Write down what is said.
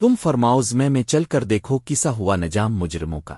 تم فرماؤز میں میں چل کر دیکھو کسا ہوا نجام مجرموں کا۔